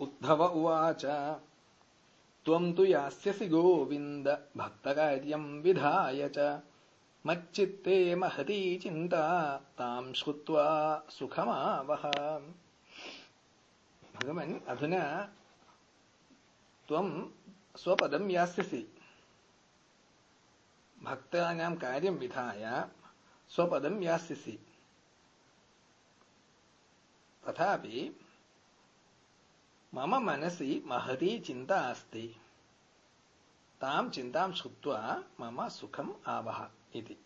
उद्धव उवाच। त्वं तु यास्यसि गोविन्द, भक्तकार्यं विधाय च। मच्चित्ते महती चिन्ता, तां श्रुत्वा सुखमावह। भगवन्, अधुना त्वं स्वपदं यास्यसि। भक्तानां कार्यं विधाय स्वपदं यास्यसि। तथापि मम मनसि महती चिन्ता अस्ति। तां चिन्तां श्रुत्वा मम सुखम् आवह इति।